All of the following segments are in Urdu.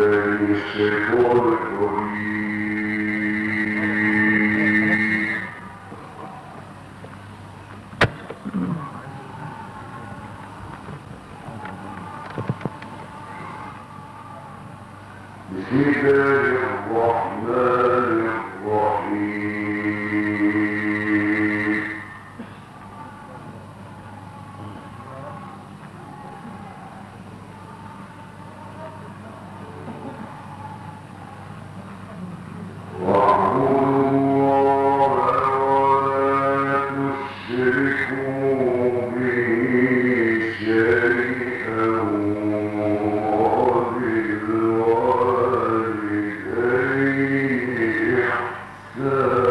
ديك جو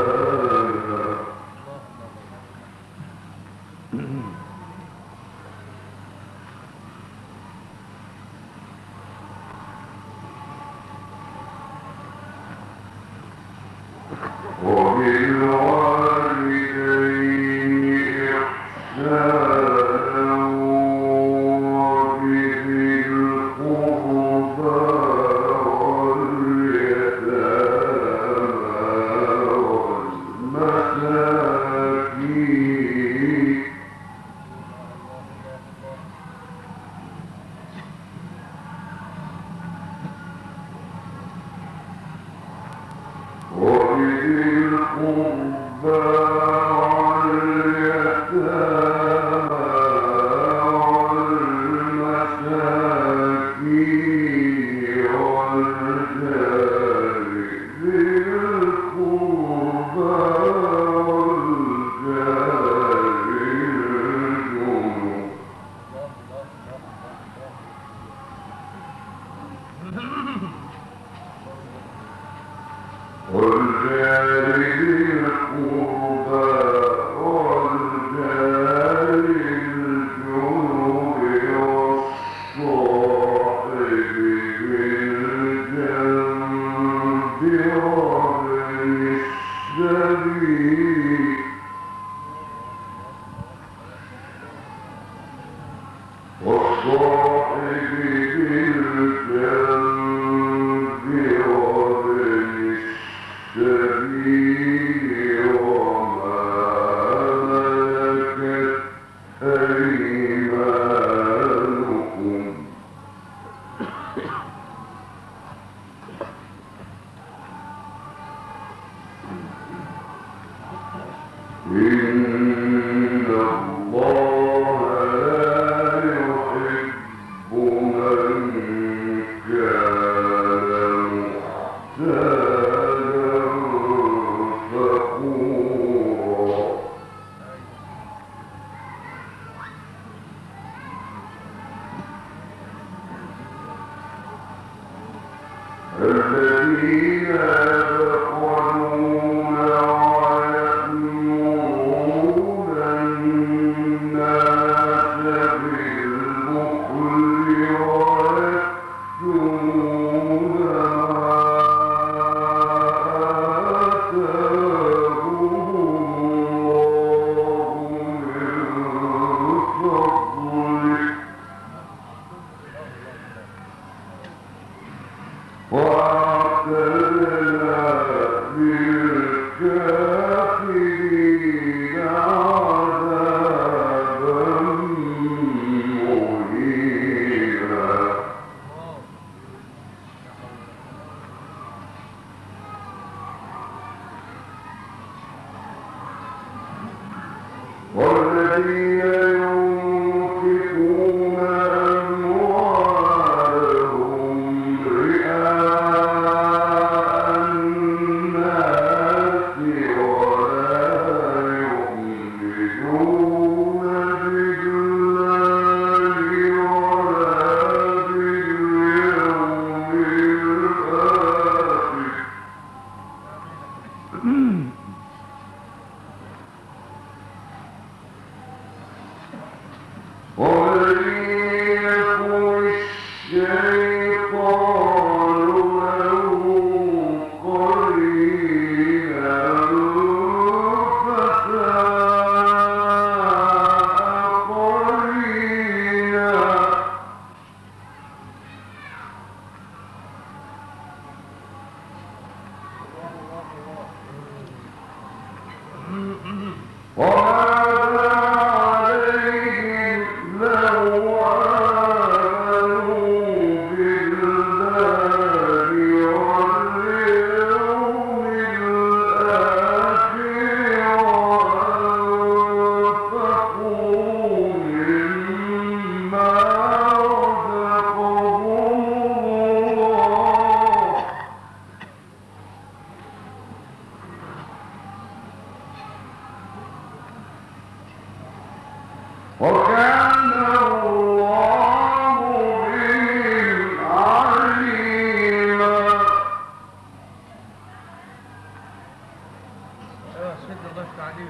عليم تعلیم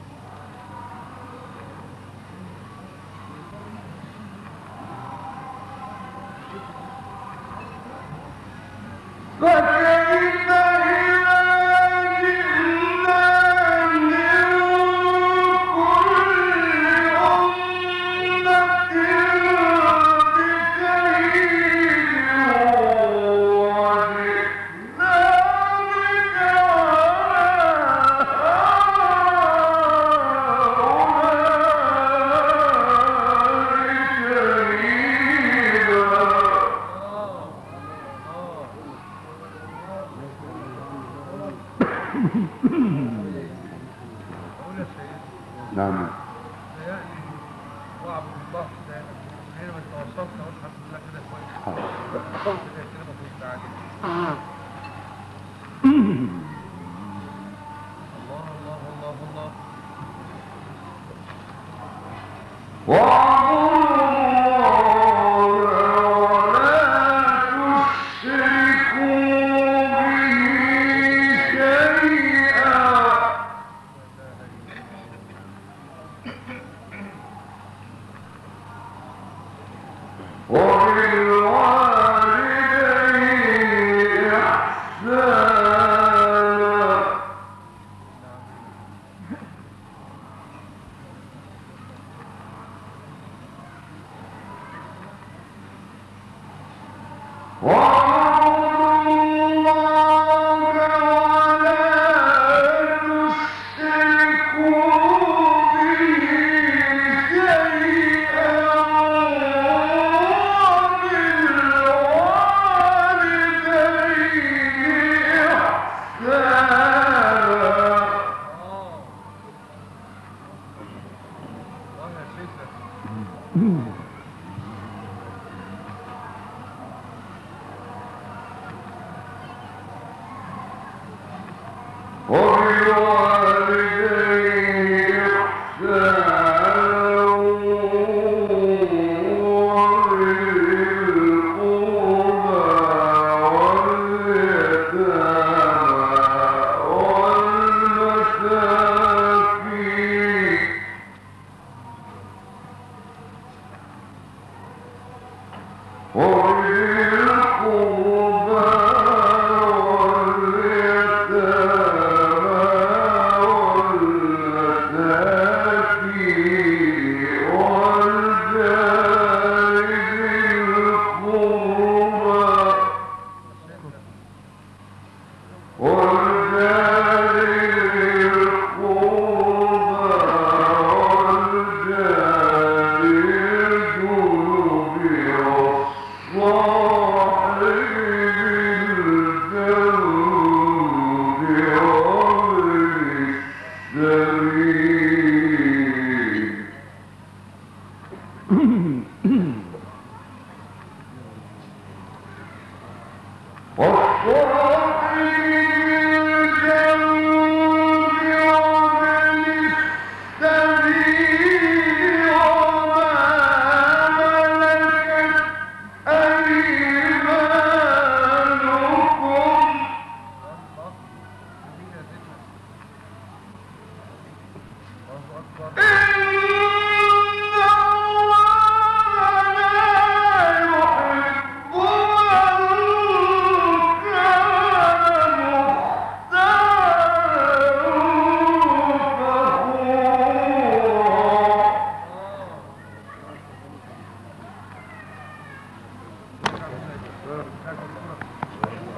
نعم. الله الله الله الله الله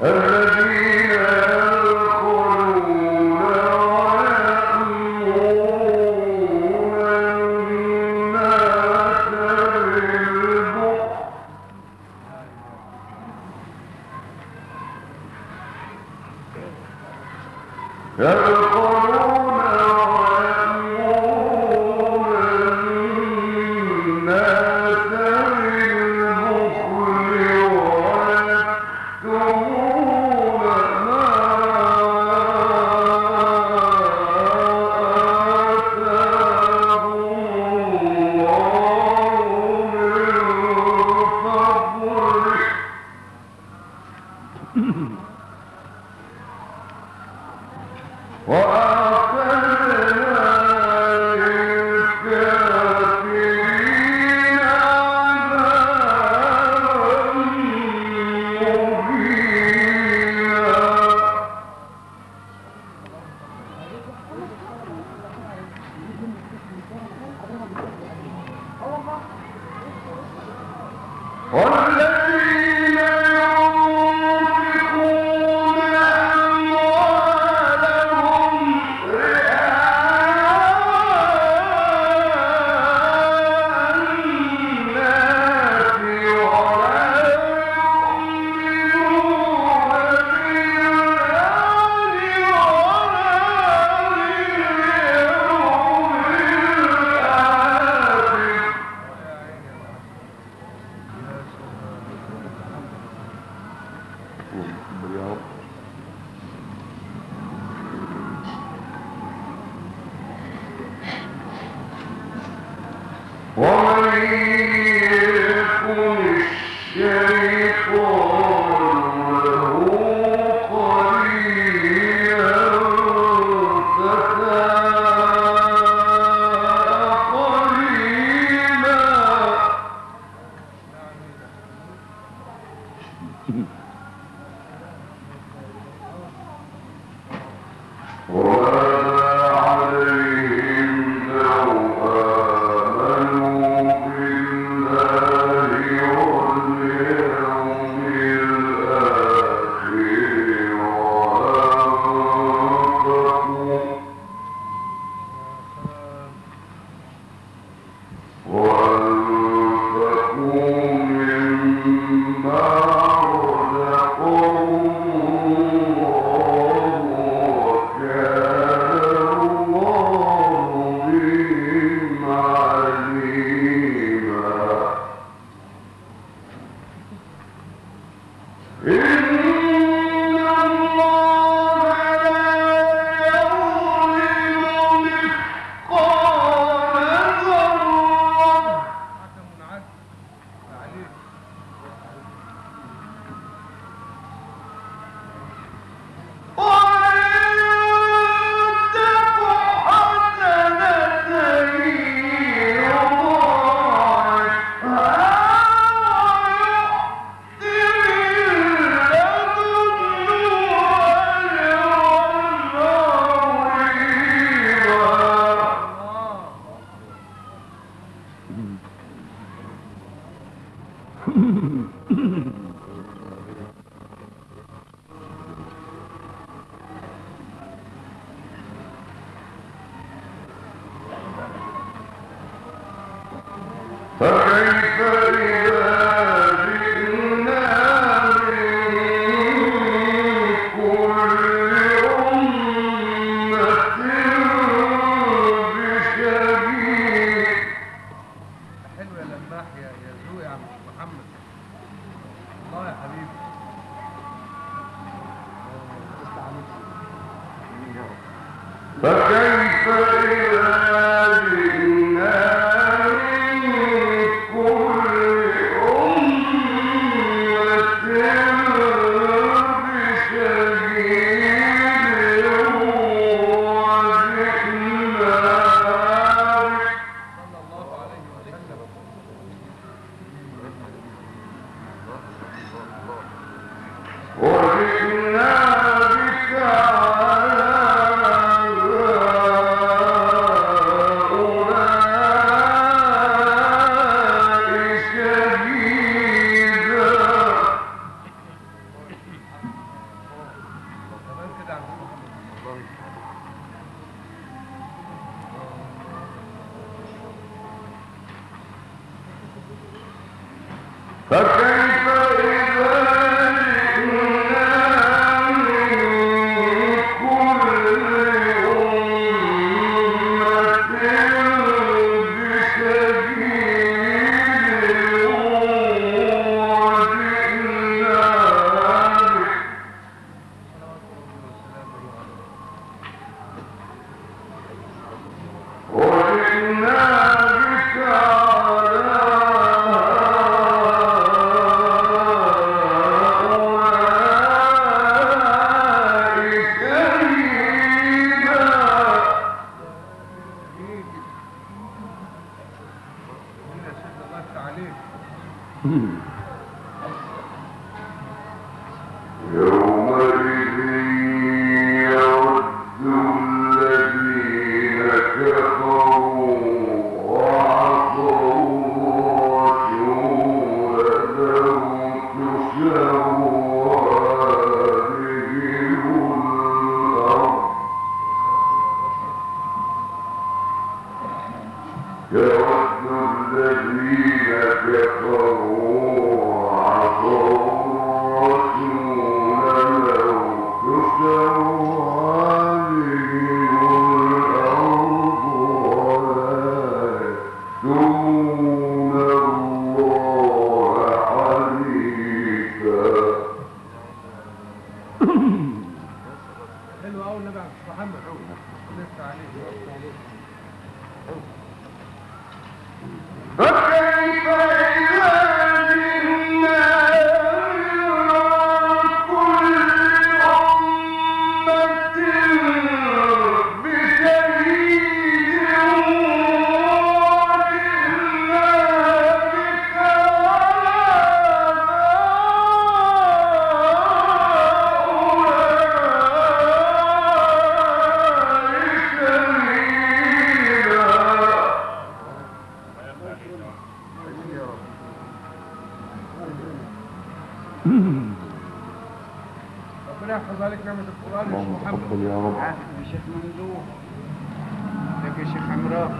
الذي What? Oh, oh. اللهم تقبل يا رب. عافية شيخ مندوب لك يا شيخ عمران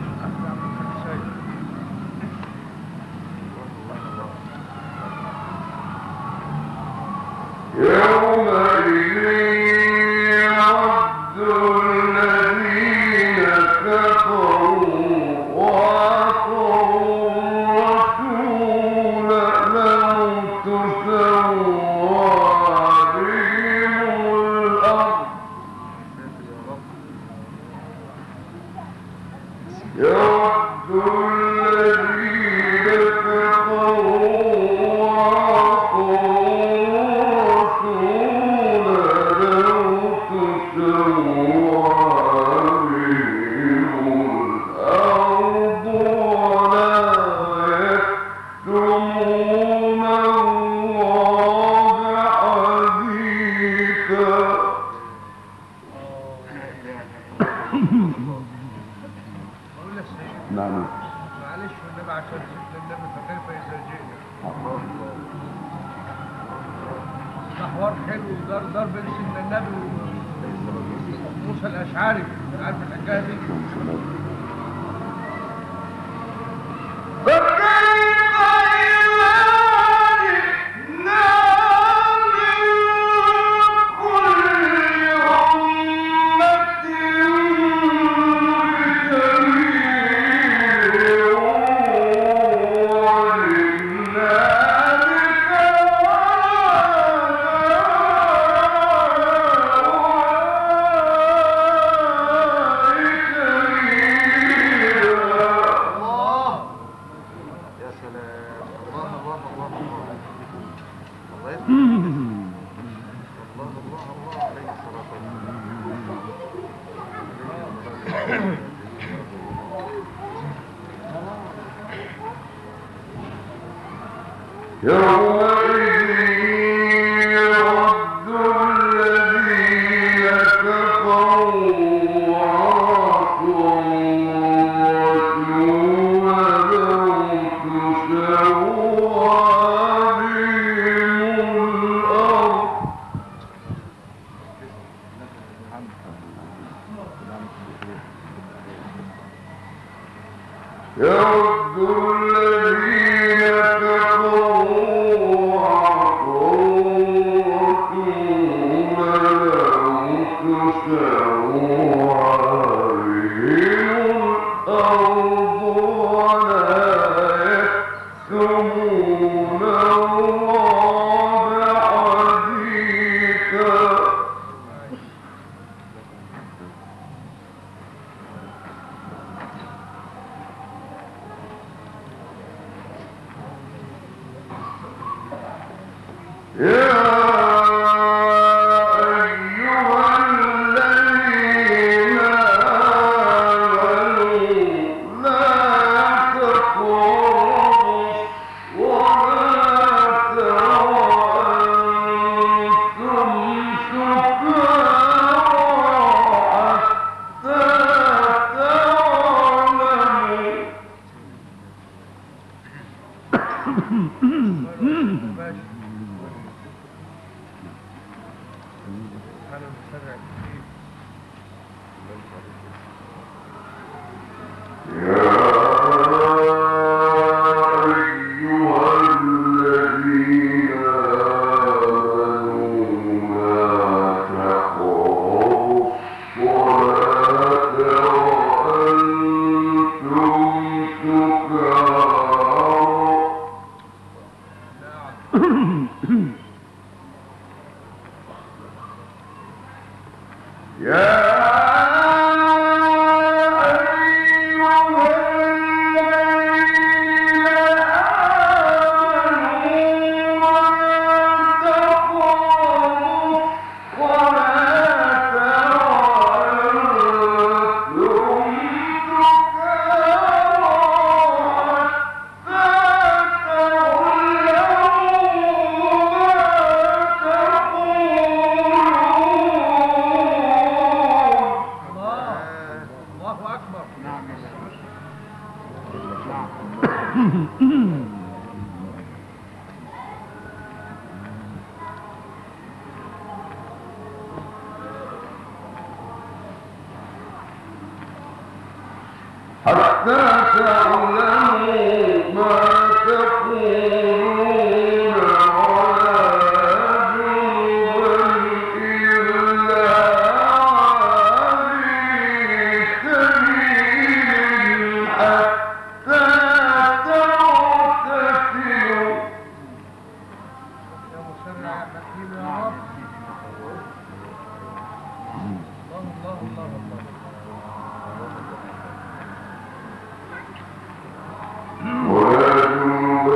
Yeah. ہوں ہوں ہوں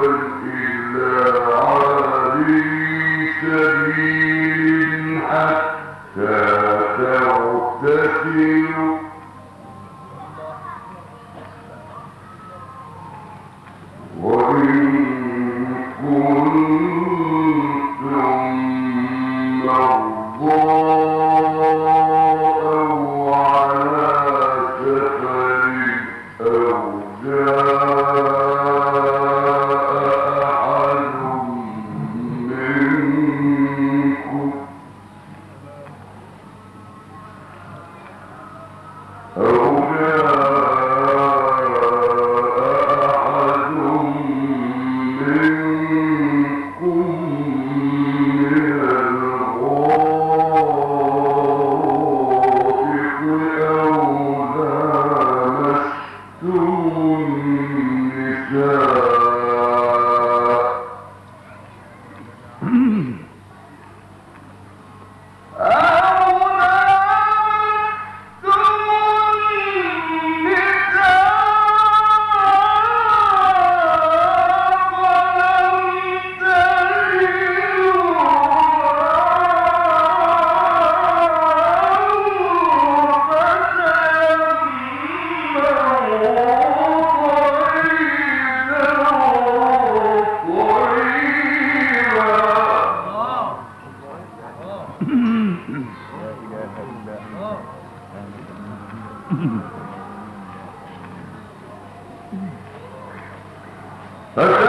جنبا الله